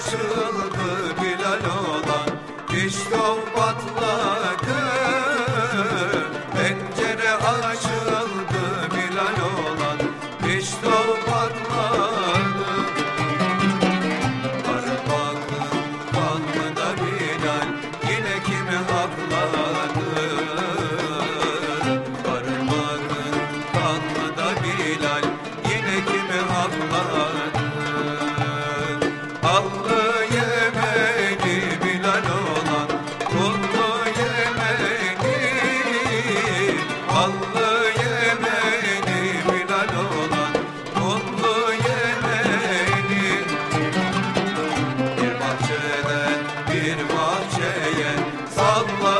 karşılığı Bilal olan İşte o patlakı Pencere açıldı köşeye sallar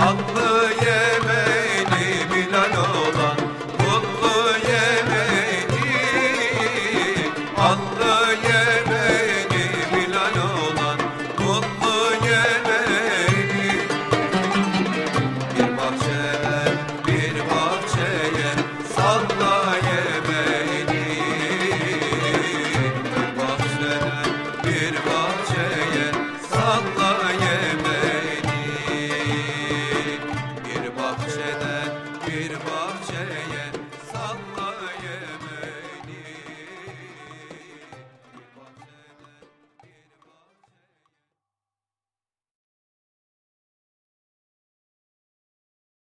Hakkı yemeğini bilen olan Kullu yemeğini Hakkı yemeğini bir bahçe.